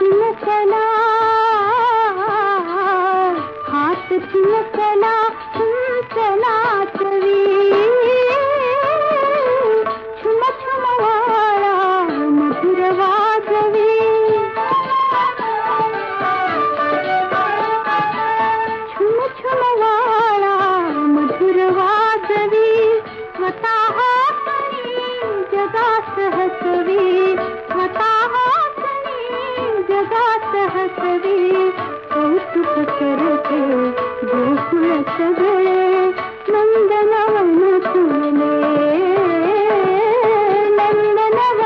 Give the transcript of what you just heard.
चला हाथ किन चला चला ಸವಿ ಕೌತುಕ ಕರತೆ ಗೋಕುಲ ಸಗಳೆ ನಂದನವನ ಸುಮನೆ ನಂದನವ